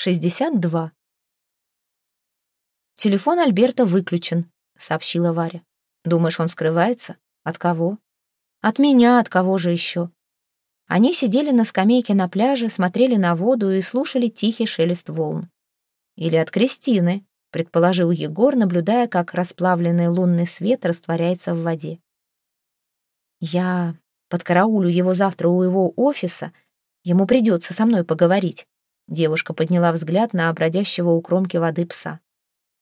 62. «Телефон Альберта выключен», — сообщила Варя. «Думаешь, он скрывается? От кого?» «От меня, от кого же еще?» Они сидели на скамейке на пляже, смотрели на воду и слушали тихий шелест волн. «Или от Кристины», — предположил Егор, наблюдая, как расплавленный лунный свет растворяется в воде. «Я подкараулю его завтра у его офиса. Ему придется со мной поговорить. Девушка подняла взгляд на бродящего у кромки воды пса.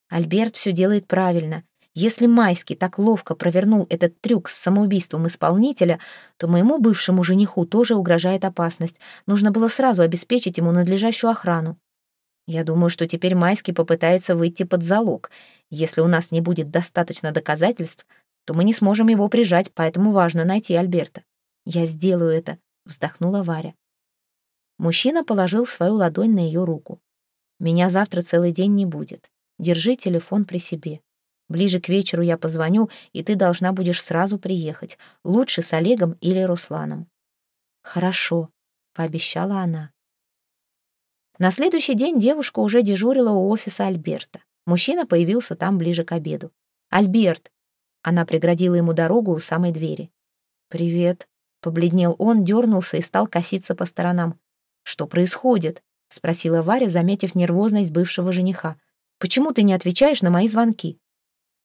Альберт все делает правильно. Если Майский так ловко провернул этот трюк с самоубийством исполнителя, то моему бывшему жениху тоже угрожает опасность. Нужно было сразу обеспечить ему надлежащую охрану. Я думаю, что теперь Майский попытается выйти под залог. Если у нас не будет достаточно доказательств, то мы не сможем его прижать, поэтому важно найти Альберта. Я сделаю это, вздохнула Варя. Мужчина положил свою ладонь на ее руку. «Меня завтра целый день не будет. Держи телефон при себе. Ближе к вечеру я позвоню, и ты должна будешь сразу приехать. Лучше с Олегом или Русланом». «Хорошо», — пообещала она. На следующий день девушка уже дежурила у офиса Альберта. Мужчина появился там ближе к обеду. «Альберт!» Она преградила ему дорогу у самой двери. «Привет!» — побледнел он, дернулся и стал коситься по сторонам. «Что происходит?» — спросила Варя, заметив нервозность бывшего жениха. «Почему ты не отвечаешь на мои звонки?»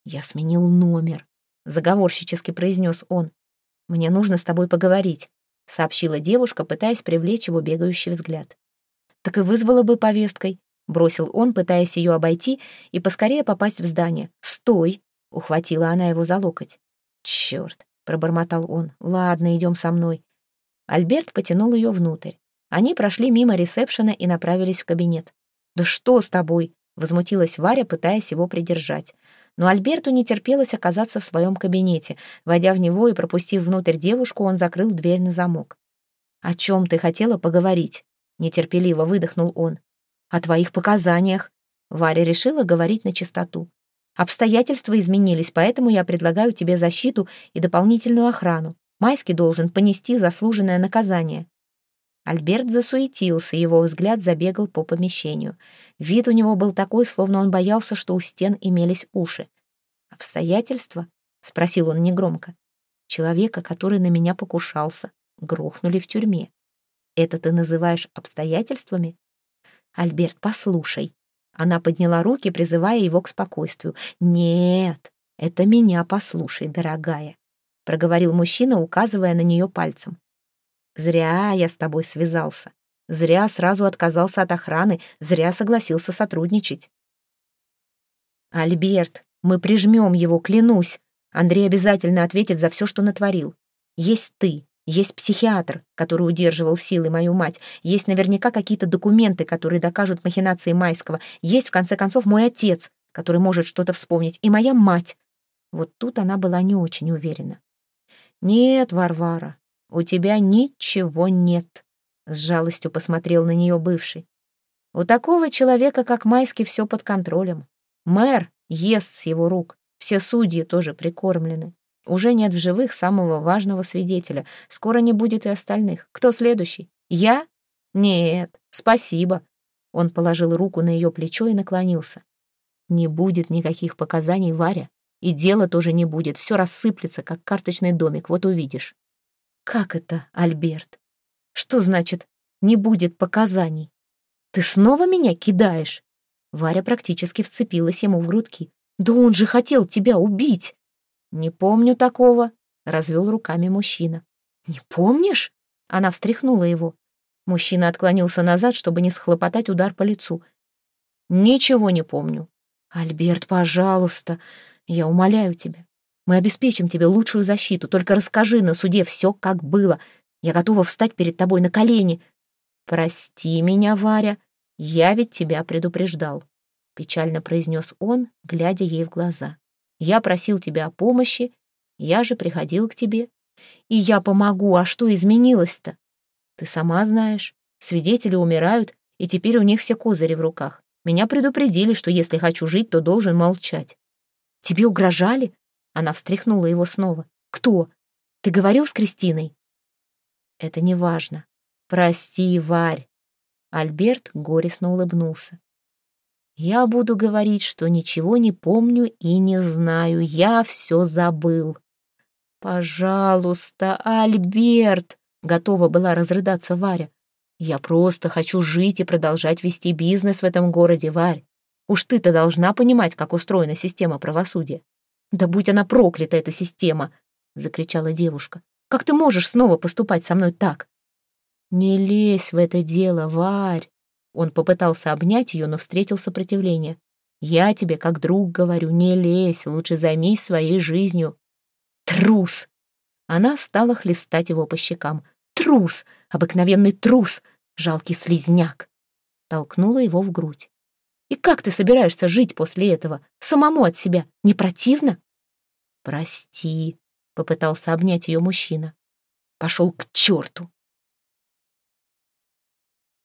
«Я сменил номер», — заговорщически произнес он. «Мне нужно с тобой поговорить», — сообщила девушка, пытаясь привлечь его бегающий взгляд. «Так и вызвала бы повесткой», — бросил он, пытаясь ее обойти и поскорее попасть в здание. «Стой!» — ухватила она его за локоть. «Черт!» — пробормотал он. «Ладно, идем со мной». Альберт потянул ее внутрь. Они прошли мимо ресепшена и направились в кабинет. «Да что с тобой?» — возмутилась Варя, пытаясь его придержать. Но Альберту не терпелось оказаться в своем кабинете. Войдя в него и пропустив внутрь девушку, он закрыл дверь на замок. «О чем ты хотела поговорить?» — нетерпеливо выдохнул он. «О твоих показаниях». Варя решила говорить на чистоту. «Обстоятельства изменились, поэтому я предлагаю тебе защиту и дополнительную охрану. Майский должен понести заслуженное наказание». Альберт засуетился, его взгляд забегал по помещению. Вид у него был такой, словно он боялся, что у стен имелись уши. «Обстоятельства?» — спросил он негромко. «Человека, который на меня покушался, грохнули в тюрьме. Это ты называешь обстоятельствами?» «Альберт, послушай». Она подняла руки, призывая его к спокойствию. «Нет, это меня послушай, дорогая», — проговорил мужчина, указывая на нее пальцем. Зря я с тобой связался. Зря сразу отказался от охраны, зря согласился сотрудничать. Альберт, мы прижмем его, клянусь. Андрей обязательно ответит за все, что натворил. Есть ты, есть психиатр, который удерживал силы мою мать, есть наверняка какие-то документы, которые докажут махинации Майского, есть, в конце концов, мой отец, который может что-то вспомнить, и моя мать. Вот тут она была не очень уверена. Нет, Варвара, «У тебя ничего нет», — с жалостью посмотрел на нее бывший. «У такого человека, как Майский, все под контролем. Мэр ест с его рук, все судьи тоже прикормлены. Уже нет в живых самого важного свидетеля. Скоро не будет и остальных. Кто следующий? Я? Нет, спасибо. Он положил руку на ее плечо и наклонился. Не будет никаких показаний, Варя. И дела тоже не будет. Все рассыплется, как карточный домик. Вот увидишь. Как это, Альберт? Что значит «не будет показаний»? Ты снова меня кидаешь? Варя практически вцепилась ему в грудки. Да он же хотел тебя убить. Не помню такого, развел руками мужчина. Не помнишь? Она встряхнула его. Мужчина отклонился назад, чтобы не схлопотать удар по лицу. «Ничего не помню». «Альберт, пожалуйста, я умоляю тебя, мы обеспечим тебе лучшую защиту. Только расскажи на суде все, как было. Я готова встать перед тобой на колени. Прости меня, Варя, я ведь тебя предупреждал. Печально произнес он, глядя ей в глаза. Я просил тебя о помощи, я же приходил к тебе. И я помогу, а что изменилось-то? Ты сама знаешь, свидетели умирают, и теперь у них все козыри в руках. Меня предупредили, что если хочу жить, то должен молчать. Тебе угрожали? Она встряхнула его снова. «Кто? Ты говорил с Кристиной?» «Это не важно. Прости, Варь. Альберт горестно улыбнулся. «Я буду говорить, что ничего не помню и не знаю. Я все забыл». «Пожалуйста, Альберт!» — готова была разрыдаться Варя. «Я просто хочу жить и продолжать вести бизнес в этом городе, Варь. Уж ты-то должна понимать, как устроена система правосудия». «Да будь она проклята, эта система!» — закричала девушка. «Как ты можешь снова поступать со мной так?» «Не лезь в это дело, Варь!» Он попытался обнять ее, но встретил сопротивление. «Я тебе, как друг, говорю, не лезь, лучше займись своей жизнью». «Трус!» Она стала хлестать его по щекам. «Трус! Обыкновенный трус! Жалкий слизняк!» Толкнула его в грудь. «И как ты собираешься жить после этого? Самому от себя? Не противно?» «Прости», — попытался обнять ее мужчина. «Пошел к черту!»